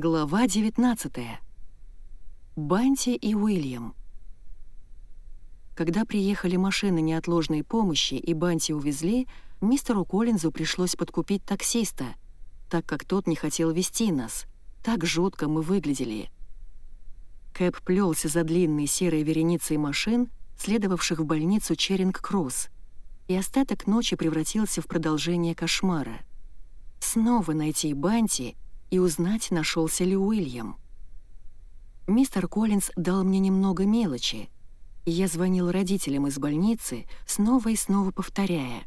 Глава 19. Банти и Уильям. Когда приехали машины неотложной помощи и Банти увезли, мистеру Коллинзу пришлось подкупить таксиста, так как тот не хотел вести нас. Так жутко мы выглядели. Кэп плелся за длинной серой вереницей машин, следовавших в больницу Черинг-Кросс, и остаток ночи превратился в продолжение кошмара. Снова найти Банти — и узнать, нашелся ли Уильям. Мистер Коллинз дал мне немного мелочи, и я звонил родителям из больницы, снова и снова повторяя.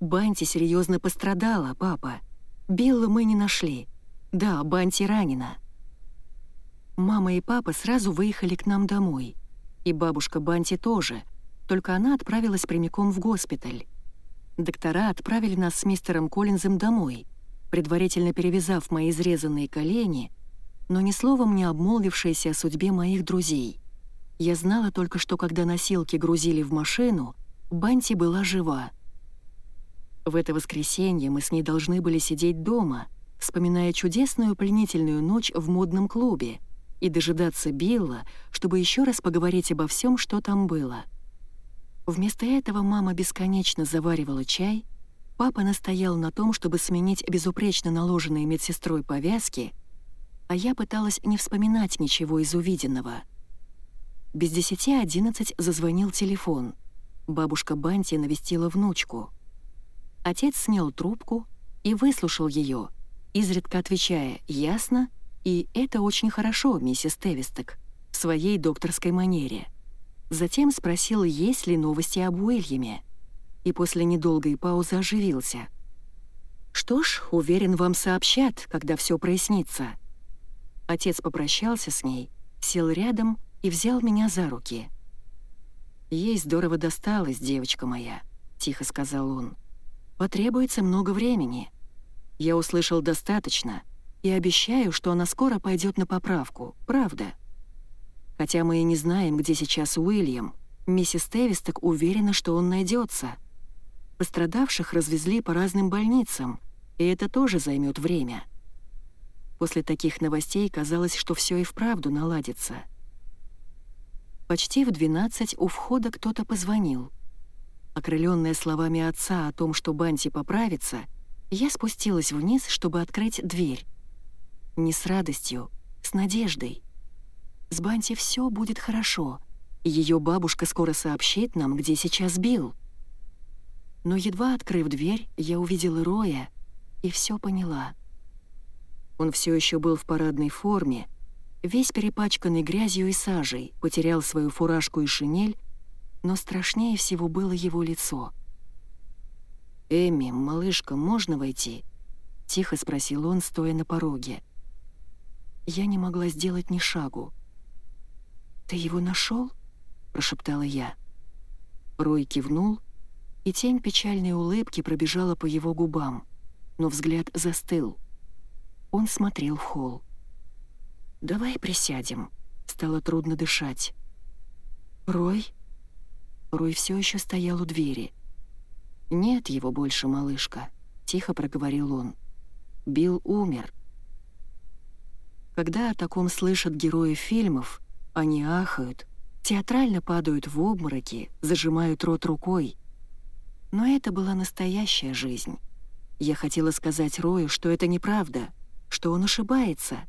«Банти серьезно пострадала, папа. Билла мы не нашли. Да, Банти ранена». Мама и папа сразу выехали к нам домой. И бабушка Банти тоже, только она отправилась прямиком в госпиталь. Доктора отправили нас с мистером Коллинзом домой — предварительно перевязав мои изрезанные колени, но ни словом не обмолвившаяся о судьбе моих друзей. Я знала только, что когда носилки грузили в машину, Банти была жива. В это воскресенье мы с ней должны были сидеть дома, вспоминая чудесную пленительную ночь в модном клубе и дожидаться Билла, чтобы еще раз поговорить обо всем, что там было. Вместо этого мама бесконечно заваривала чай — Папа настоял на том, чтобы сменить безупречно наложенные медсестрой повязки, а я пыталась не вспоминать ничего из увиденного. Без десяти одиннадцать зазвонил телефон. Бабушка Банти навестила внучку. Отец снял трубку и выслушал ее, изредка отвечая «ясно» и «это очень хорошо, миссис Тевисток», в своей докторской манере. Затем спросил, есть ли новости об Уильяме и после недолгой паузы оживился. «Что ж, уверен, вам сообщат, когда все прояснится». Отец попрощался с ней, сел рядом и взял меня за руки. «Ей здорово досталось, девочка моя», — тихо сказал он. «Потребуется много времени. Я услышал достаточно и обещаю, что она скоро пойдет на поправку, правда. Хотя мы и не знаем, где сейчас Уильям, миссис Тевисток уверена, что он найдется. Пострадавших развезли по разным больницам, и это тоже займет время. После таких новостей казалось, что все и вправду наладится. Почти в 12 у входа кто-то позвонил. Окрыленная словами отца о том, что Банти поправится, я спустилась вниз, чтобы открыть дверь. Не с радостью, с надеждой. С Банти все будет хорошо, ее бабушка скоро сообщит нам, где сейчас Билл. Но едва открыв дверь, я увидела Роя и все поняла. Он все еще был в парадной форме, весь перепачканный грязью и сажей, потерял свою фуражку и шинель, но страшнее всего было его лицо. «Эми, малышка, можно войти?» — тихо спросил он, стоя на пороге. Я не могла сделать ни шагу. «Ты его нашел? прошептала я. Рой кивнул — и тень печальной улыбки пробежала по его губам, но взгляд застыл. Он смотрел в холл. «Давай присядем», — стало трудно дышать. «Рой?» Рой все еще стоял у двери. «Нет его больше, малышка», — тихо проговорил он. «Билл умер». Когда о таком слышат герои фильмов, они ахают, театрально падают в обмороки, зажимают рот рукой, но это была настоящая жизнь. Я хотела сказать Рою, что это неправда, что он ошибается.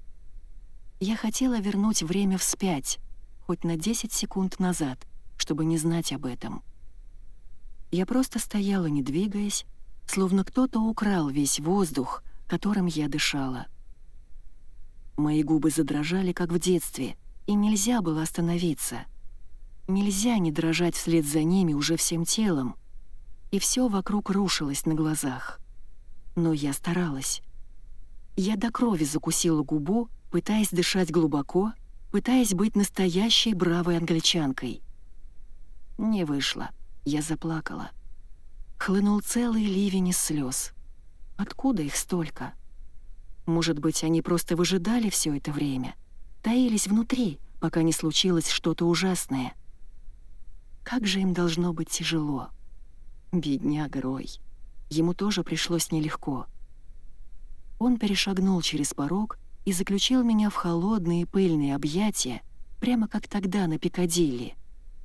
Я хотела вернуть время вспять, хоть на 10 секунд назад, чтобы не знать об этом. Я просто стояла, не двигаясь, словно кто-то украл весь воздух, которым я дышала. Мои губы задрожали, как в детстве, и нельзя было остановиться. Нельзя не дрожать вслед за ними уже всем телом, и все вокруг рушилось на глазах. Но я старалась. Я до крови закусила губу, пытаясь дышать глубоко, пытаясь быть настоящей бравой англичанкой. Не вышло. Я заплакала. Хлынул целый ливень из слез. Откуда их столько? Может быть, они просто выжидали все это время, таились внутри, пока не случилось что-то ужасное. Как же им должно быть тяжело. Бедняга Рой. Ему тоже пришлось нелегко. Он перешагнул через порог и заключил меня в холодные пыльные объятия, прямо как тогда на Пикадилли,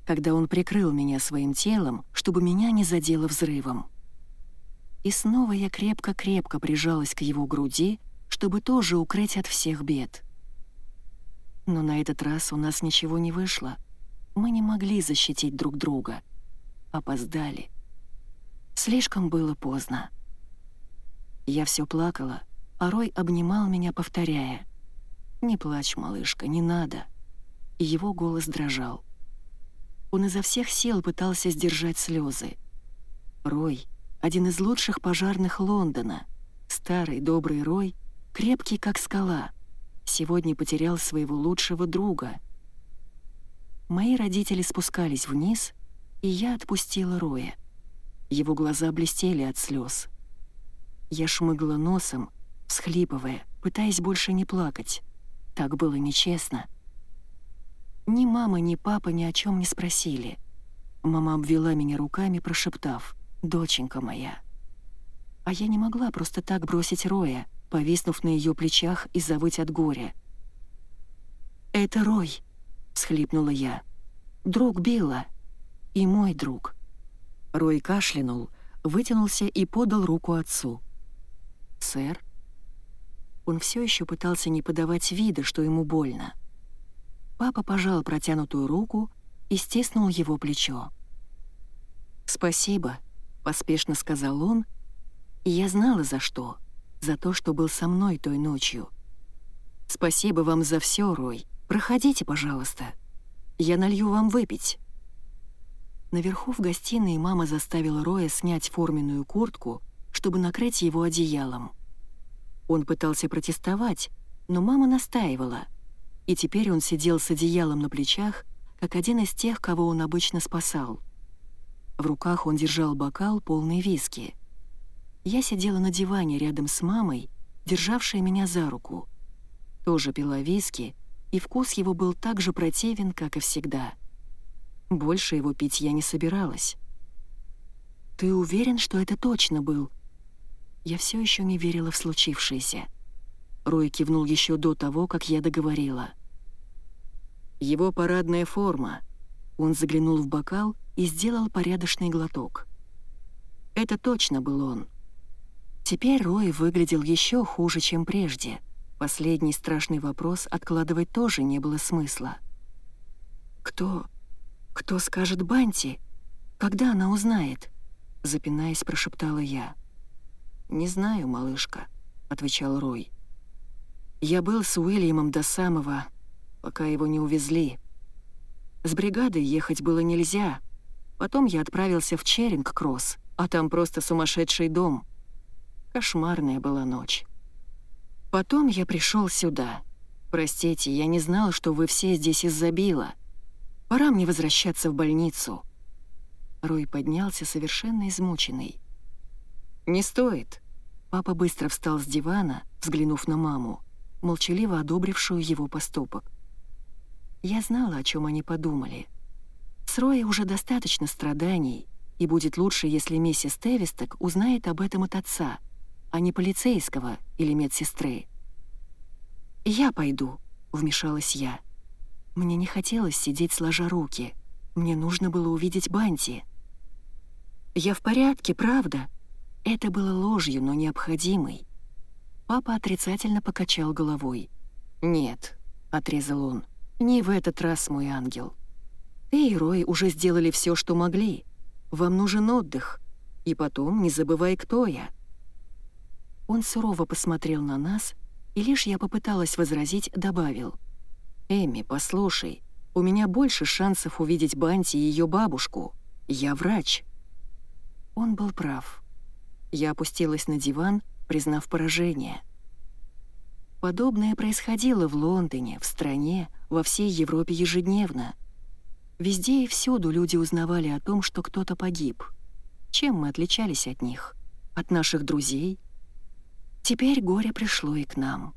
когда он прикрыл меня своим телом, чтобы меня не задело взрывом. И снова я крепко-крепко прижалась к его груди, чтобы тоже укрыть от всех бед. Но на этот раз у нас ничего не вышло. Мы не могли защитить друг друга. Опоздали. Слишком было поздно. Я все плакала, а Рой обнимал меня, повторяя. «Не плачь, малышка, не надо». И его голос дрожал. Он изо всех сил пытался сдержать слезы. Рой — один из лучших пожарных Лондона. Старый добрый Рой, крепкий как скала. Сегодня потерял своего лучшего друга. Мои родители спускались вниз, и я отпустила Роя. Его глаза блестели от слез. Я шмыгла носом, всхлипывая, пытаясь больше не плакать. Так было нечестно. Ни мама, ни папа ни о чем не спросили. Мама обвела меня руками, прошептав «Доченька моя». А я не могла просто так бросить Роя, повиснув на ее плечах и завыть от горя. «Это Рой», — схлипнула я. «Друг Билла. И мой друг». Рой кашлянул, вытянулся и подал руку отцу. «Сэр?» Он все еще пытался не подавать вида, что ему больно. Папа пожал протянутую руку и стиснул его плечо. «Спасибо», — поспешно сказал он, и я знала за что, за то, что был со мной той ночью. «Спасибо вам за все, Рой. Проходите, пожалуйста. Я налью вам выпить». Наверху в гостиной мама заставила Роя снять форменную куртку, чтобы накрыть его одеялом. Он пытался протестовать, но мама настаивала, и теперь он сидел с одеялом на плечах, как один из тех, кого он обычно спасал. В руках он держал бокал, полный виски. Я сидела на диване рядом с мамой, державшей меня за руку. Тоже пила виски, и вкус его был так же противен, как и всегда. Больше его пить я не собиралась. «Ты уверен, что это точно был я все еще не верила в случившееся. Рой кивнул еще до того, как я договорила. Его парадная форма. Он заглянул в бокал и сделал порядочный глоток. Это точно был он. Теперь Рой выглядел еще хуже, чем прежде. Последний страшный вопрос откладывать тоже не было смысла. «Кто? Кто скажет Банти? Когда она узнает?» Запинаясь, прошептала я. «Не знаю, малышка», — отвечал Рой. «Я был с Уильямом до самого, пока его не увезли. С бригадой ехать было нельзя. Потом я отправился в Черинг-Кросс, а там просто сумасшедший дом. Кошмарная была ночь. Потом я пришел сюда. Простите, я не знал, что вы все здесь из-за Билла. Пора мне возвращаться в больницу». Рой поднялся совершенно измученный. «Не стоит». Папа быстро встал с дивана, взглянув на маму, молчаливо одобрившую его поступок. Я знала, о чем они подумали. С Роя уже достаточно страданий, и будет лучше, если миссис Тевисток узнает об этом от отца, а не полицейского или медсестры. «Я пойду», — вмешалась я. Мне не хотелось сидеть сложа руки. Мне нужно было увидеть Банти. «Я в порядке, правда», это было ложью, но необходимой. Папа отрицательно покачал головой. «Нет», — отрезал он, — «не в этот раз, мой ангел. Ты и Рой уже сделали все, что могли. Вам нужен отдых. И потом не забывай, кто я». Он сурово посмотрел на нас, и лишь я попыталась возразить, добавил. «Эми, послушай, у меня больше шансов увидеть Банти и ее бабушку. Я врач». Он был прав. Я опустилась на диван, признав поражение. Подобное происходило в Лондоне, в стране, во всей Европе ежедневно. Везде и всюду люди узнавали о том, что кто-то погиб. Чем мы отличались от них? От наших друзей? Теперь горе пришло и к нам.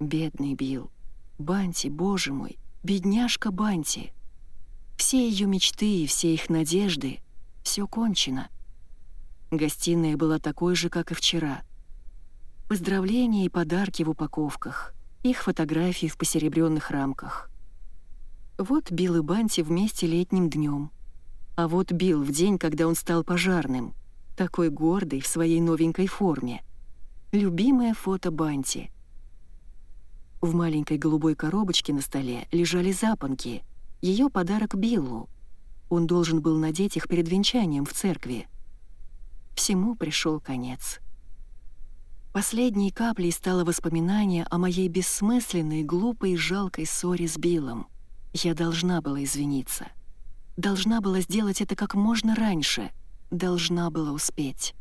Бедный Билл. Банти, боже мой, бедняжка Банти. Все ее мечты и все их надежды — все кончено — Гостиная была такой же, как и вчера. Поздравления и подарки в упаковках. их фотографии в посеребренных рамках. Вот Билл и Банти вместе летним днем. А вот Билл в день, когда он стал пожарным, такой гордый в своей новенькой форме. Любимое фото Банти. В маленькой голубой коробочке на столе лежали запонки, ее подарок Биллу. Он должен был надеть их перед венчанием в церкви. Всему пришел конец. Последней каплей стало воспоминание о моей бессмысленной, глупой и жалкой ссоре с Биллом. Я должна была извиниться. Должна была сделать это как можно раньше. Должна была успеть.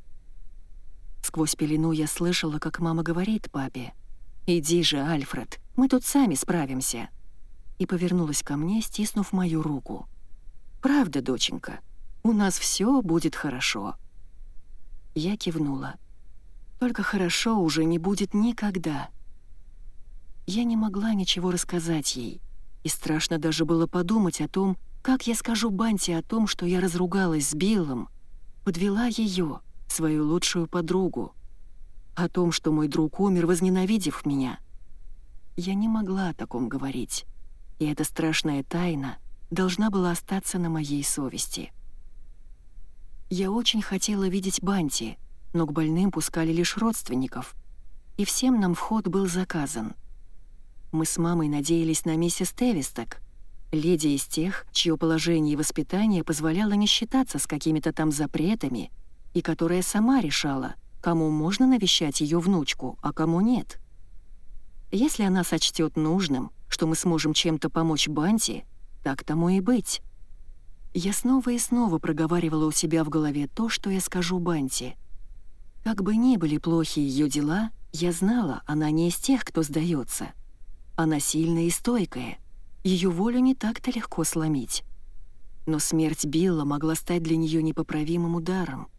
Сквозь пелену я слышала, как мама говорит папе. «Иди же, Альфред, мы тут сами справимся». И повернулась ко мне, стиснув мою руку. «Правда, доченька, у нас все будет хорошо». Я кивнула. «Только хорошо уже не будет никогда». Я не могла ничего рассказать ей, и страшно даже было подумать о том, как я скажу Банти о том, что я разругалась с Биллом, подвела ее, свою лучшую подругу. О том, что мой друг умер, возненавидев меня. Я не могла о таком говорить, и эта страшная тайна должна была остаться на моей совести. Я очень хотела видеть Банти, но к больным пускали лишь родственников, и всем нам вход был заказан. Мы с мамой надеялись на миссис Тевисток, леди из тех, чье положение и воспитание позволяло не считаться с какими-то там запретами и которая сама решала, кому можно навещать ее внучку, а кому нет. Если она сочтет нужным, что мы сможем чем-то помочь Банти, так тому и быть. Я снова и снова проговаривала у себя в голове то, что я скажу Банти. Как бы ни были плохи ее дела, я знала, она не из тех, кто сдается. Она сильная и стойкая. Ее волю не так-то легко сломить. Но смерть Билла могла стать для нее непоправимым ударом.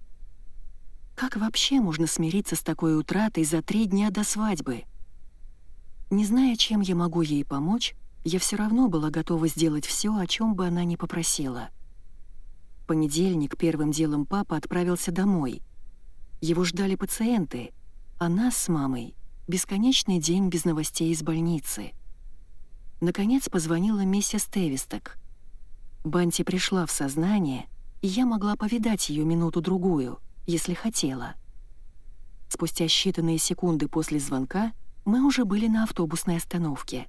Как вообще можно смириться с такой утратой за три дня до свадьбы? Не зная, чем я могу ей помочь, я все равно была готова сделать все, о чем бы она ни попросила. В понедельник первым делом папа отправился домой. Его ждали пациенты, а нас с мамой — бесконечный день без новостей из больницы. Наконец позвонила миссис Тевисток. Банти пришла в сознание, и я могла повидать ее минуту-другую — если хотела. Спустя считанные секунды после звонка мы уже были на автобусной остановке.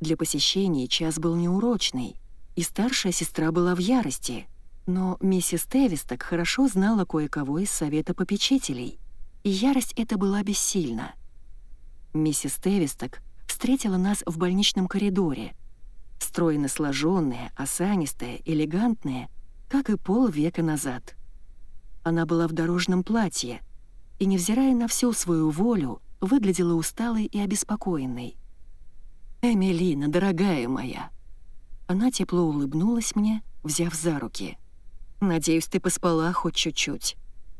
Для посещения час был неурочный, и старшая сестра была в ярости, но миссис Тевис так хорошо знала кое-кого из совета попечителей, и ярость эта была бессильна. Миссис Тевисток встретила нас в больничном коридоре, стройно сложенная, осанистая, элегантная, как и полвека назад. Она была в дорожном платье и, невзирая на всю свою волю, выглядела усталой и обеспокоенной. «Эмилина, дорогая моя!» Она тепло улыбнулась мне, взяв за руки. «Надеюсь, ты поспала хоть чуть-чуть.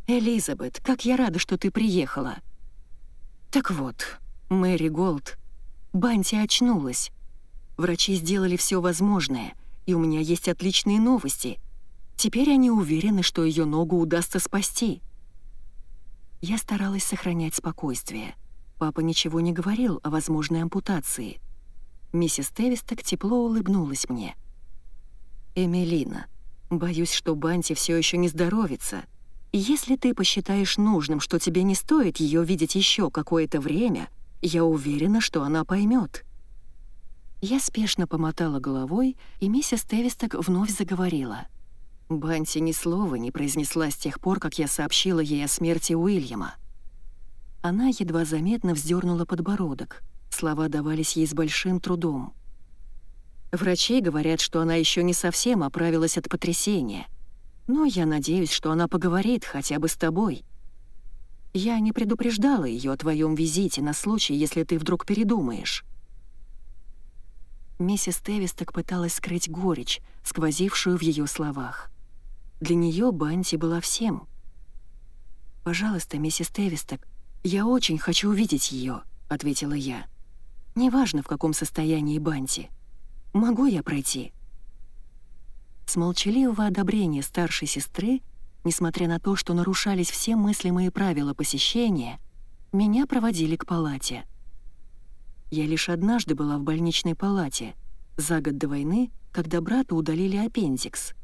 Элизабет, как я рада, что ты приехала!» «Так вот, Мэри Голд, Банти очнулась. Врачи сделали все возможное, и у меня есть отличные новости — Теперь они уверены, что ее ногу удастся спасти. Я старалась сохранять спокойствие. Папа ничего не говорил о возможной ампутации. Миссис Тевисток тепло улыбнулась мне. «Эмилина, боюсь, что Банти все еще не здоровится. Если ты посчитаешь нужным, что тебе не стоит ее видеть еще какое-то время, я уверена, что она поймет. Я спешно помотала головой, и миссис Тевисток вновь заговорила — Банти ни слова не произнесла с тех пор, как я сообщила ей о смерти Уильяма. Она едва заметно вздернула подбородок. Слова давались ей с большим трудом. Врачи говорят, что она еще не совсем оправилась от потрясения. Но я надеюсь, что она поговорит хотя бы с тобой. Я не предупреждала ее о твоем визите на случай, если ты вдруг передумаешь. Миссис Тевисток пыталась скрыть горечь, сквозившую в ее словах. Для нее Банти была всем. «Пожалуйста, миссис Тевисток, я очень хочу увидеть ее», — ответила я. «Неважно, в каком состоянии Банти. Могу я пройти?» С молчаливого одобрения старшей сестры, несмотря на то, что нарушались все мыслимые правила посещения, меня проводили к палате. Я лишь однажды была в больничной палате, за год до войны, когда брату удалили аппендикс.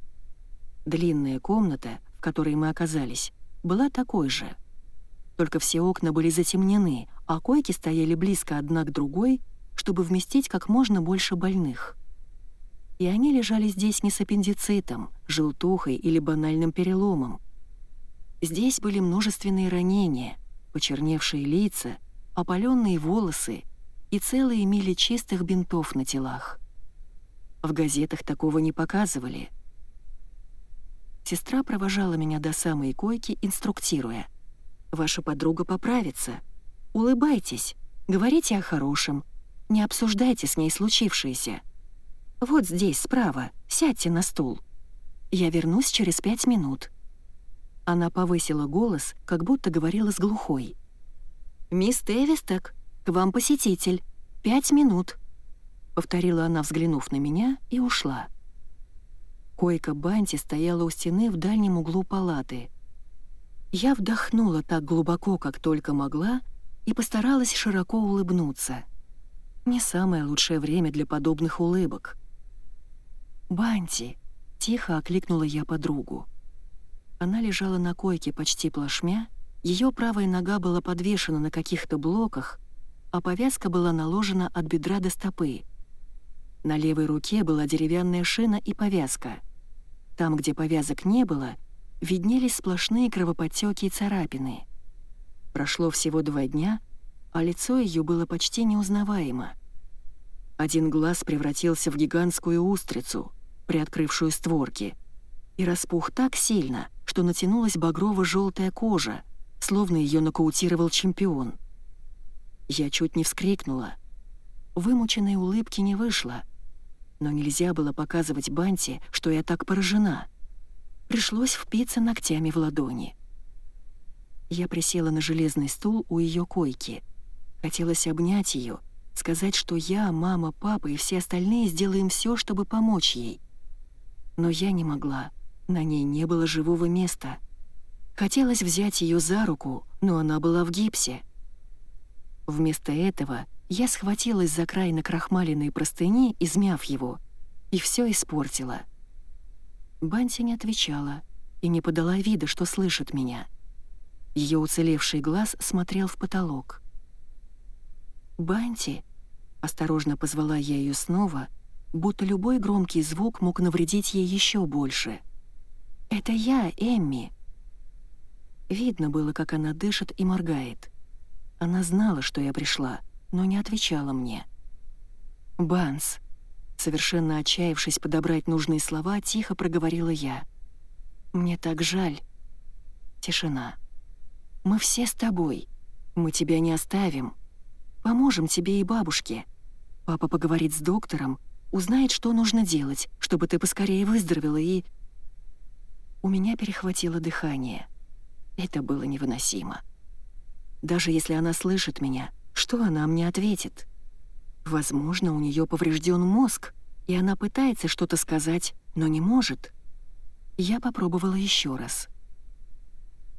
Длинная комната, в которой мы оказались, была такой же. Только все окна были затемнены, а койки стояли близко одна к другой, чтобы вместить как можно больше больных. И они лежали здесь не с аппендицитом, желтухой или банальным переломом. Здесь были множественные ранения, почерневшие лица, опаленные волосы и целые мили чистых бинтов на телах. В газетах такого не показывали. Сестра провожала меня до самой койки, инструктируя. «Ваша подруга поправится. Улыбайтесь, говорите о хорошем, не обсуждайте с ней случившееся. Вот здесь, справа, сядьте на стул. Я вернусь через пять минут». Она повысила голос, как будто говорила с глухой. «Мисс Тевисток, к вам посетитель. Пять минут», — повторила она, взглянув на меня, и ушла. Койка Банти стояла у стены в дальнем углу палаты. Я вдохнула так глубоко, как только могла, и постаралась широко улыбнуться. Не самое лучшее время для подобных улыбок. «Банти!» — тихо окликнула я подругу. Она лежала на койке почти плашмя, ее правая нога была подвешена на каких-то блоках, а повязка была наложена от бедра до стопы. На левой руке была деревянная шина и повязка. Там, где повязок не было, виднелись сплошные кровоподтеки и царапины. Прошло всего два дня, а лицо ее было почти неузнаваемо. Один глаз превратился в гигантскую устрицу, приоткрывшую створки, и распух так сильно, что натянулась багрово-желтая кожа, словно ее нокаутировал чемпион — я чуть не вскрикнула. Вымученной улыбки не вышло. Но нельзя было показывать Банти, что я так поражена. Пришлось впиться ногтями в ладони. Я присела на железный стул у ее койки. Хотелось обнять ее, сказать, что я, мама, папа и все остальные сделаем все, чтобы помочь ей. Но я не могла. На ней не было живого места. Хотелось взять ее за руку, но она была в гипсе — Вместо этого я схватилась за край накрахмаленной простыни, измяв его, и все испортила. Банти не отвечала и не подала вида, что слышит меня. Ее уцелевший глаз смотрел в потолок. «Банти!» — осторожно позвала я ее снова, будто любой громкий звук мог навредить ей еще больше. «Это я, Эмми!» Видно было, как она дышит и моргает. Она знала, что я пришла, но не отвечала мне. «Банс», совершенно отчаявшись подобрать нужные слова, тихо проговорила я. «Мне так жаль». Тишина. «Мы все с тобой. Мы тебя не оставим. Поможем тебе и бабушке. Папа поговорит с доктором, узнает, что нужно делать, чтобы ты поскорее выздоровела и...» У меня перехватило дыхание. Это было невыносимо. Даже если она слышит меня, что она мне ответит? Возможно, у нее поврежден мозг, и она пытается что-то сказать, но не может. Я попробовала еще раз.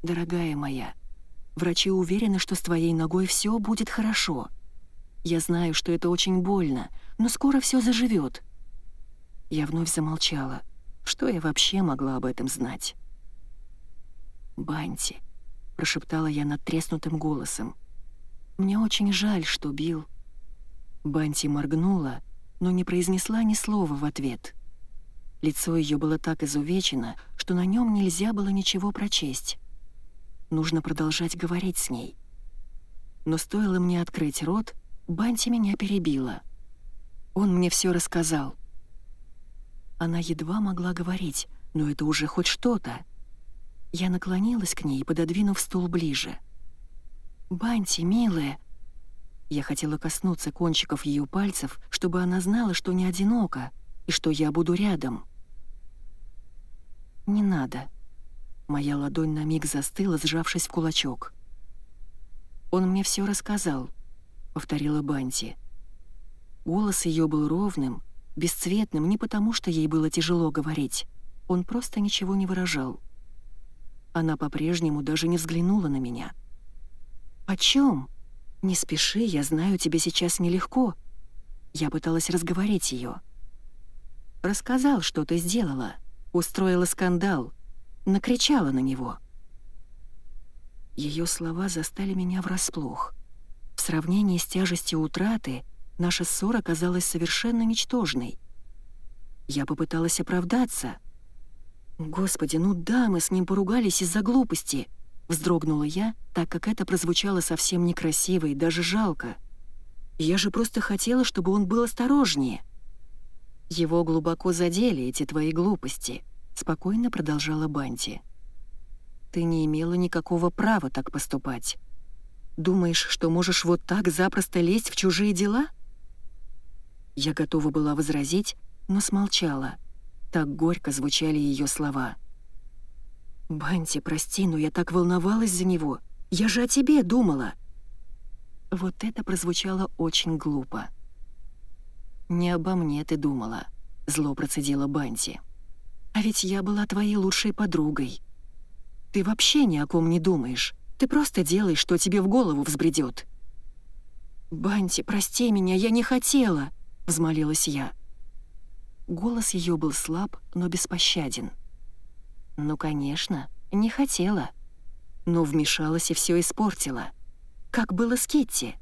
«Дорогая моя, врачи уверены, что с твоей ногой все будет хорошо. Я знаю, что это очень больно, но скоро все заживет. Я вновь замолчала. Что я вообще могла об этом знать? Банти. — прошептала я над треснутым голосом. «Мне очень жаль, что бил». Банти моргнула, но не произнесла ни слова в ответ. Лицо ее было так изувечено, что на нем нельзя было ничего прочесть. Нужно продолжать говорить с ней. Но стоило мне открыть рот, Банти меня перебила. Он мне все рассказал. Она едва могла говорить, но это уже хоть что-то. Я наклонилась к ней, пододвинув стул ближе. «Банти, милая!» Я хотела коснуться кончиков ее пальцев, чтобы она знала, что не одинока и что я буду рядом. «Не надо». Моя ладонь на миг застыла, сжавшись в кулачок. «Он мне все рассказал», — повторила Банти. Голос ее был ровным, бесцветным не потому, что ей было тяжело говорить. Он просто ничего не выражал. Она по-прежнему даже не взглянула на меня. «О чем?» «Не спеши, я знаю, тебе сейчас нелегко». Я пыталась разговорить ее. Рассказал, что ты сделала. Устроила скандал. Накричала на него. Ее слова застали меня врасплох. В сравнении с тяжестью утраты наша ссора казалась совершенно ничтожной. Я попыталась оправдаться. «Господи, ну да, мы с ним поругались из-за глупости», — вздрогнула я, так как это прозвучало совсем некрасиво и даже жалко. «Я же просто хотела, чтобы он был осторожнее». «Его глубоко задели эти твои глупости», — спокойно продолжала Банти. «Ты не имела никакого права так поступать. Думаешь, что можешь вот так запросто лезть в чужие дела?» Я готова была возразить, но смолчала. Так горько звучали ее слова. «Банти, прости, но я так волновалась за него. Я же о тебе думала!» Вот это прозвучало очень глупо. «Не обо мне ты думала», — зло процедила Банти. «А ведь я была твоей лучшей подругой. Ты вообще ни о ком не думаешь. Ты просто делаешь, что тебе в голову взбредет. «Банти, прости меня, я не хотела», — взмолилась я. Голос ее был слаб, но беспощаден. «Ну, конечно, не хотела. Но вмешалась и все испортила. Как было с Китти?»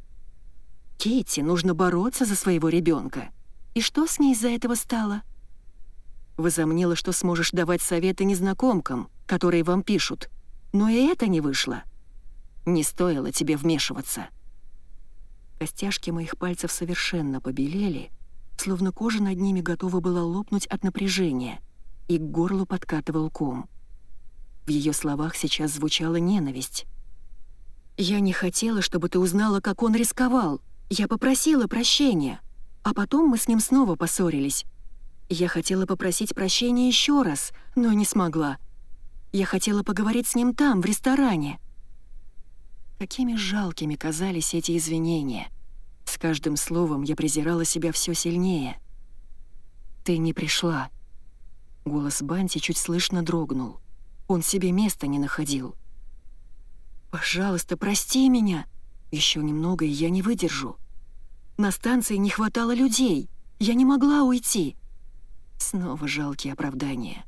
Кейти нужно бороться за своего ребенка. И что с ней из-за этого стало? Возомнила, что сможешь давать советы незнакомкам, которые вам пишут. Но и это не вышло. Не стоило тебе вмешиваться. Костяшки моих пальцев совершенно побелели, словно кожа над ними готова была лопнуть от напряжения, и к горлу подкатывал ком. В ее словах сейчас звучала ненависть. «Я не хотела, чтобы ты узнала, как он рисковал», я попросила прощения, а потом мы с ним снова поссорились. Я хотела попросить прощения еще раз, но не смогла. Я хотела поговорить с ним там, в ресторане. Какими жалкими казались эти извинения. Каждым словом я презирала себя все сильнее. «Ты не пришла». Голос Банти чуть слышно дрогнул. Он себе места не находил. «Пожалуйста, прости меня. Еще немного, и я не выдержу». На станции не хватало людей. Я не могла уйти. Снова жалкие оправдания.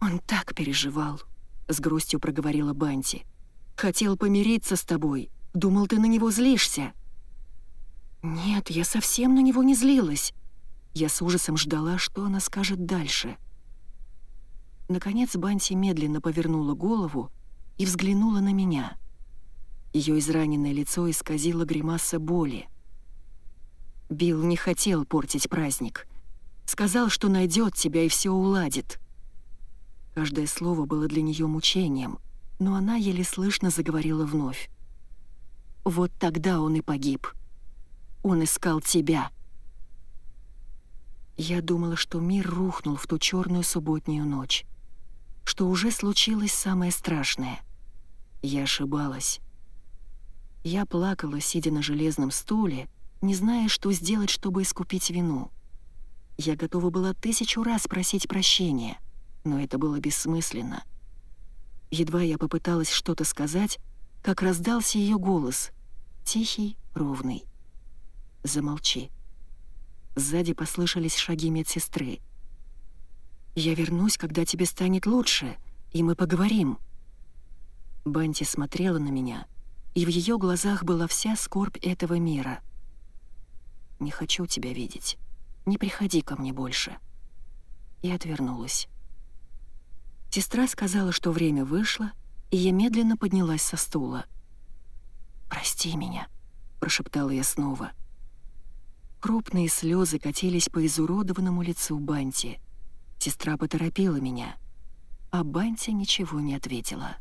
«Он так переживал», — с грустью проговорила Банти. «Хотел помириться с тобой. Думал, ты на него злишься». «Нет, я совсем на него не злилась». Я с ужасом ждала, что она скажет дальше. Наконец Банти медленно повернула голову и взглянула на меня. Ее израненное лицо исказило гримаса боли. Билл не хотел портить праздник. Сказал, что найдет тебя и все уладит. Каждое слово было для нее мучением, но она еле слышно заговорила вновь. Вот тогда он и погиб. Он искал тебя. Я думала, что мир рухнул в ту черную субботнюю ночь, что уже случилось самое страшное. Я ошибалась. Я плакала, сидя на железном стуле, не зная, что сделать, чтобы искупить вину. Я готова была тысячу раз просить прощения, но это было бессмысленно. Едва я попыталась что-то сказать, как раздался ее голос, тихий, ровный. «Замолчи». Сзади послышались шаги медсестры. «Я вернусь, когда тебе станет лучше, и мы поговорим». Банти смотрела на меня, и в ее глазах была вся скорбь этого мира — не хочу тебя видеть. Не приходи ко мне больше». И отвернулась. Сестра сказала, что время вышло, и я медленно поднялась со стула. «Прости меня», — прошептала я снова. Крупные слезы катились по изуродованному лицу Банти. Сестра поторопила меня, а Банти ничего не ответила.